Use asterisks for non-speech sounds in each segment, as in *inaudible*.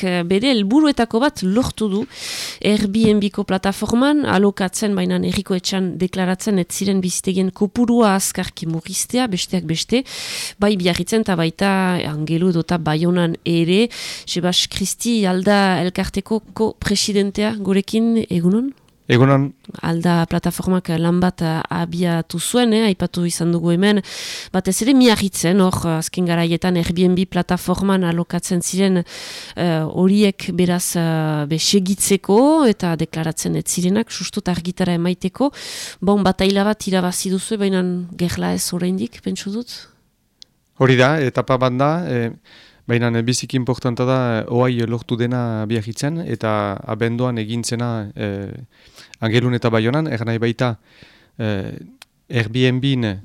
Airbnbk bere helburuetako bat lortu du Airbnbko plataforman alokatzen baina erriko etxan deklaratzen ez ziren bizitegien kopurua azkarki mugistea, besteak beste, bai biarritzen eta baita angelu dota baionan ere, Sebas Kristi alda elkarteko ko presidentea gurekin egunon? Egunon. Alda plataformak lan bat abiatu zuen, eh, aipatu izan dugu hemen, bat ez ere miarritzen, hor, azken garaietan Airbnb plataforman alokatzen ziren eh, horiek uh, beraz uh, besegitzeko eta deklaratzen ez zirenak, sustut argitara emaiteko. Bon, bat aila bat irabazi duzu, baina gerla ez oraindik, pentsu dut? Hori da, etapa bat da, e, baina biziki importanta da, oai lortu dena biagitzen, eta abenduan egintzena... E, Angelun eta Bayonan, eran nahi baita eh, Airbnb-in eh,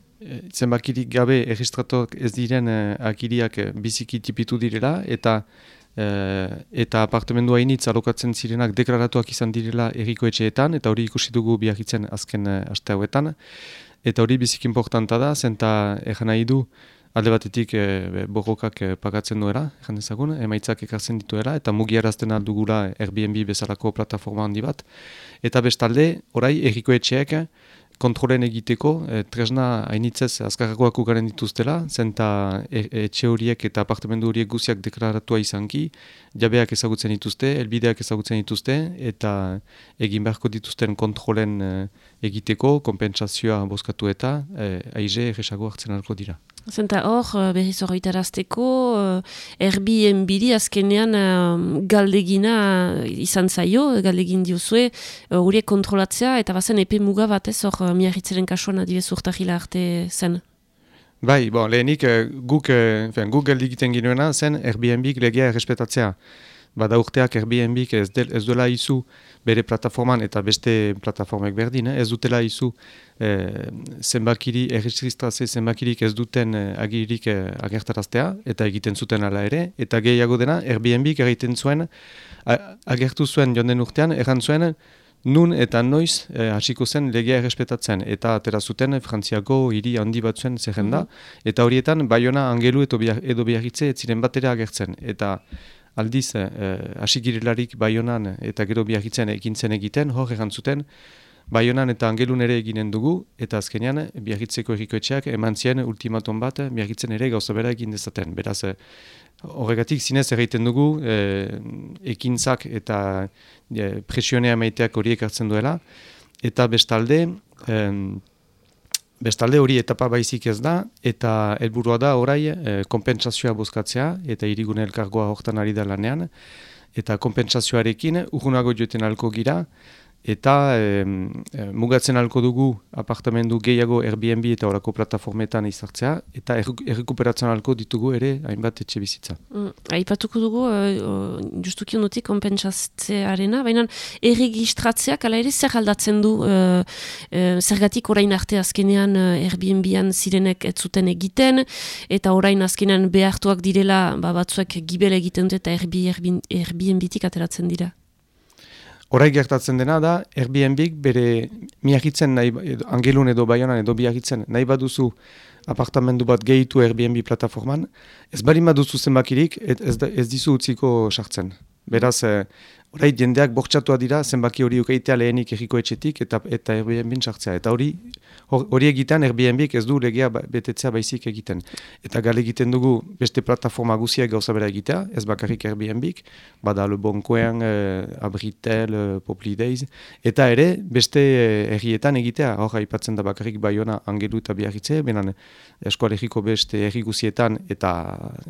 zenbakirik gabe erregistratok ez diren eh, akiriak eh, biziki tipitu direla eta eh, eta apartamendu hainitz alokatzen zirenak deklaratuak izan direla erriko etxeetan eta hori ikusi dugu biagitzen azken eh, aste hauetan. Eta hori biziki importanta da, zenta nahi du alde batetik e, borrokak e, pagatzen duela, egan dezagun, emaitzak ekartzen dituela, eta mugiarazten aldugula Airbnb bezalako plataforma handi bat. Eta bestalde, orai, erriko etxeak kontrolen egiteko, e, tresna hainitzez azkarrakoak ugaren dituztela, zenta e, etxe horiek eta apartamendu horiek guziak deklaratua izanki, jabeak ezagutzen dituzte, elbideak ezagutzen dituzte, eta egin beharko dituzten kontrolen egiteko, kompensazioa bozkatu eta, e, aize erresago hartzen alko dira. Zenta hor, eh, berriz horretarazteko, uh, Airbnb-ri azkenean uh, galdegina izan zaio, galdegin diozue, horiek uh, kontrolatzea, eta bazen epe muga bat ez hor, miarritzaren kasuan adibez urtahila arte zen. Bai, bon, lehenik guk, guk galdegiten ginoena zen Airbnb-ik legea errespetatzea. Bada urteak Airbnb ez, ez duela izu bere plataforman eta beste plataformek berdin, ez dutela izu eh, zenbakiri, erregistrazio zenbakirik ez duten eh, agirik eh, agertaraztea, eta egiten zuten ala ere, eta gehiago dena, Airbnb egiten zuen, agertu zuen jonden urtean, erran zuen, nun eta noiz eh, hasiko zen legea errespetatzen, eta atera zuten Frantziako hiri handi batzuen zerrenda, mm -hmm. eta horietan, baiona angelu edo biarritze ez ziren batera agertzen, eta aldiz, eh, baionan eta gero biarritzen ekintzen egiten, hor egantzuten, Baionan eta Angelun ere eginen dugu, eta azkenean biarritzeko errikoetxeak eman zien ultimaton bat biarritzen ere gauza bera egin dezaten. Beraz, eh, horregatik zinez erraiten dugu, e, ekintzak eta e, presionea maiteak horiek hartzen duela, eta bestalde, e, bestalde hori etapa baizik ez da, eta helburua da orai e, kompensazioa bozkatzea, eta irigune elkargoa hortan ari da lanean, eta kompensazioarekin urgunago joeten alko gira, eta e, mugatzen alko dugu apartamendu gehiago Airbnb eta horako plataformetan izartzea, eta errekuperatzen alko ditugu ere hainbat etxe bizitza. Mm, Aipatuko dugu, uh, justuki onotik kompensatzearena, baina erregistratzeak ala ere zer aldatzen du uh, uh, zergatik orain arte azkenean Airbnb-an zirenek ez zuten egiten, eta orain azkenean behartuak direla ba, batzuek gibel egiten dut eta Airbnb-tik ateratzen dira. Horai gertatzen dena da, Airbnb bere miagitzen nahi, edo, angelun edo baionan edo biagitzen nahi baduzu apartamendu bat gehitu Airbnb plataforman, ez bari baduzu zenbakirik, ez, ez dizu utziko sartzen. Beraz, eh, orai jendeak bortxatua dira zenbaki hori ukeitea lehenik egiko etxetik eta eta Airbnb sartzea. Eta hori hori egiten Airbnb ez du legea ba, betetzea baizik egiten. Eta gale egiten dugu beste plataforma guziak gauza bera egitea, ez bakarrik Airbnb, bada Le Bon Coin, eh, Abritel, eh, Popli Days, eta ere beste eh, errietan egitea, hor aipatzen da bakarrik baiona angelu eta biarritze, benan eskoalegiko beste erri guzietan eta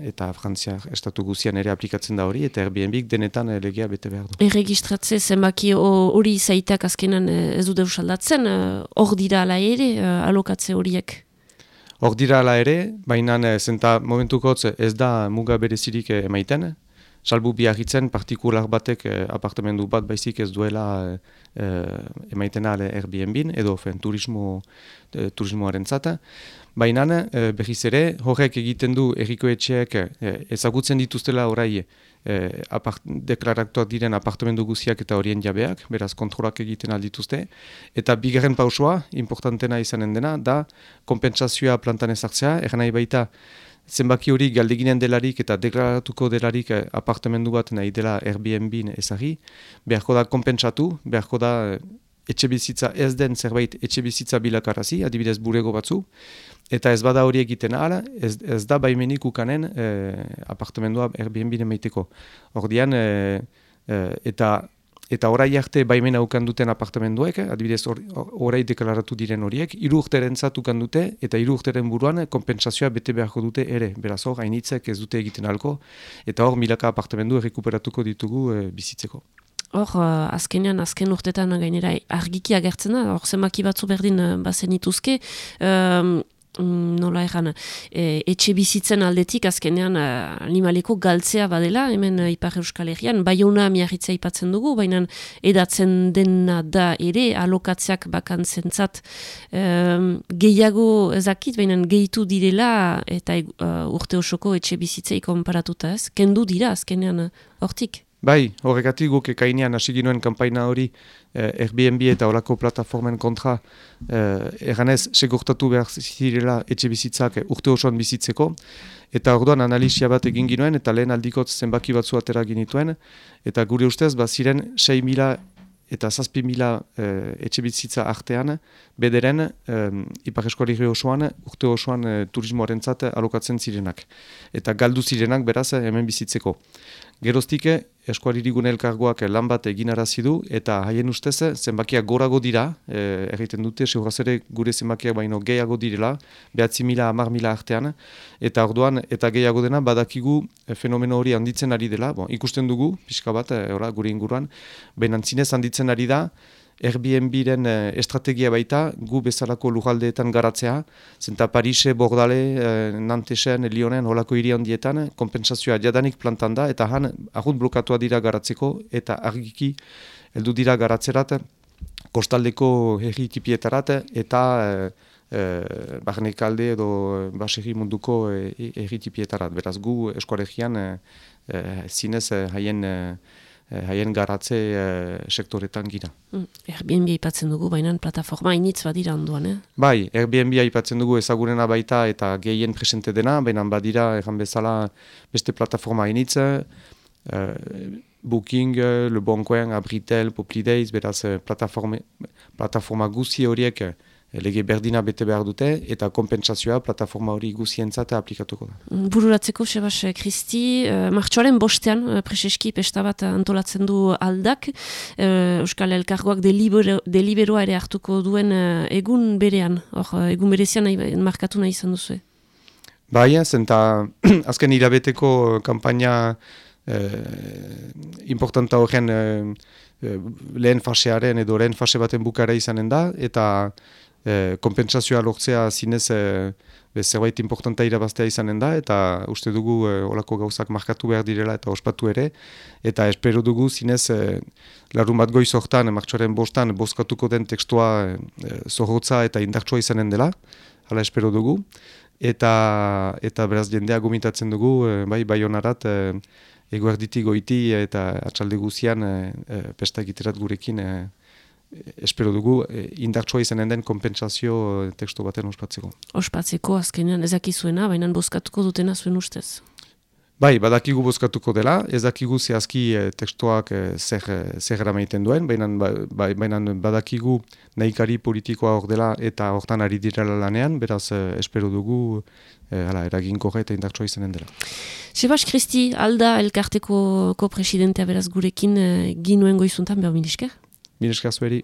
eta Frantzia estatu guzian ere aplikatzen da hori, eta Airbnb denetan eh, legea bete behar du. Erregistratze zenbaki hori zaitak azkenan eh, ez du deus aldatzen, eh, hor dira ala ere alokatze horiek? Hor dira ala ere, baina zenta momentukotz ez da muga berezirik emaiten, salbu biarritzen partikular batek apartamendu bat baizik ez duela emaiten ale Airbnb edo fen turismo, turismoaren zata. Baina e, behiz ere, horrek egiten du erriko etxeak e, ezagutzen dituztela orai e, deklaratuak diren apartamendu guziak eta horien jabeak, beraz kontrolak egiten aldituzte. Eta bigarren pausua, importantena izanen dena, da kompensazioa plantan ezartzea, eran nahi baita zenbaki hori galdeginen delarik eta deklaratuko delarik eh, apartamendu bat nahi dela Airbnb ezagi, beharko da kompensatu, beharko da eh, etxe bizitza ez den zerbait etxe bizitza bilakarazi, adibidez burego batzu, eta ez bada hori egiten ala, ez, ez da baimenik ukanen eh, apartamendua Airbnb emaiteko. Ordian, eh, eh, eta eta orai arte baimena ukan duten apartamenduek, adibidez orai deklaratu diren horiek, iru urteren zatukan dute, eta iru urteren buruan kompensazioa bete beharko dute ere. Beraz hor, hainitzek ez dute egiten alko, eta hor milaka apartamendu errekuperatuko ditugu e, bizitzeko. Hor, uh, azkenean, azken urtetan gainera argiki agertzen da, hor zemaki batzu berdin uh, bazen ituzke, um, nola egan, e, etxe bizitzen aldetik azkenean uh, animaleko galtzea badela, hemen uh, Ipar Euskal Herrian, bai hona miarritzea ipatzen dugu, baina edatzen dena da ere alokatzeak bakan zentzat um, gehiago ezakit, baina gehitu direla eta uh, urte osoko etxe bizitzei konparatuta ez, kendu dira azkenean hortik. Bai, horregatik guk ekainean hasi ginoen kanpaina hori eh, Airbnb eta olako plataformen kontra eh, eganez segurtatu behar zirela etxe bizitzak urte osoan bizitzeko eta orduan analizia bat egin ginoen eta lehen aldikot zenbaki batzu atera ginituen eta gure ustez ba ziren 6 mila eta zazpi mila e, etxe bizitza artean, bederen e, Ipar osoan, urte osoan e, turismoaren alokatzen zirenak. Eta galdu zirenak beraz hemen bizitzeko. Geroztike, eskualirigune elkargoak lan bat egin arazidu, eta haien ustez zenbakiak gorago dira, e, erriten dute, seguraz ere gure zenbakiak baino gehiago direla, behatzi mila, amar mila artean, eta orduan, eta gehiago dena, badakigu e, fenomeno hori handitzen ari dela, bon, ikusten dugu, pixka bat, e, ora, gure inguruan, behin antzinez handitzen ari da, Airbnb-ren eh, estrategia baita, gu bezalako lujaldeetan garatzea, zenta Parise, Bordale, eh, Nantesen, Lyonen, holako hiri handietan, kompensazioa jadanik plantan da, eta han, ahut blokatua dira garatzeko, eta argiki, heldu dira garatzerat, kostaldeko herri tipietarat, eta eh, eh, barnekalde edo basegi munduko herri tipietarat. Beraz, gu eskuaregian, eh, zinez, haien... Eh, haien garatze eh, sektoretan gira. Mm, Airbnb aipatzen dugu, baina plataforma initz badira onduan, eh? Bai, Airbnb aipatzen dugu ezagurena baita eta gehien presente dena, baina badira, egan bezala, beste plataforma initz, eh, Booking, Le Bon Coin, Abritel, Poplideiz, beraz plataforma, plataforma guzi horiek, lege berdina bete behar dute eta kompensazioa plataforma hori guzientzat aplikatuko da. Mm, bururatzeko, Sebas Kristi, uh, martxoaren bostean, uh, preseski pestabat antolatzen du aldak, uh, Euskal Elkargoak delibero, deliberoa ere hartuko duen uh, egun berean, or, egun berezian nahi, markatu nahi izan duzu. Bai, zenta *clears throat* azken irabeteko kampaina importanta horren lehen fasearen edo lehen fase baten bukara izanen da, eta e, kompensazioa lortzea zinez e, zerbait importanta irabaztea izanen da, eta uste dugu e, olako gauzak markatu behar direla eta ospatu ere, eta espero dugu zinez e, larun bat goiz hortan, martxoaren bostan, bozkatuko den tekstua e, zorrotza eta indartsua izanen dela, hala espero dugu, eta, eta beraz jendea gomitatzen dugu, e, bai, bai honarat, e, eguerditi goiti eta atxalde guzian e, e, pesta egiterat gurekin e, espero dugu e, indartsua izanen den kompensazio e, tekstu baten ospatzeko. Ospatzeko azkenean ezakizuena, baina bozkatuko dutena zuen ustez? Bai, badakigu bozkatuko dela, ezakigu zehazki e, tekstuak e, zer, zer eramaiten duen, baina, ba, bai, baina badakigu nahikari politikoa hor dela eta hortan ari direla lanean, beraz espero dugu e, hala, eraginko eta indartsua izanen dela. Sebas Kristi, alda elkarteko ko presidentea beraz gurekin e, ginuen goizuntan, behar Minas sweaty.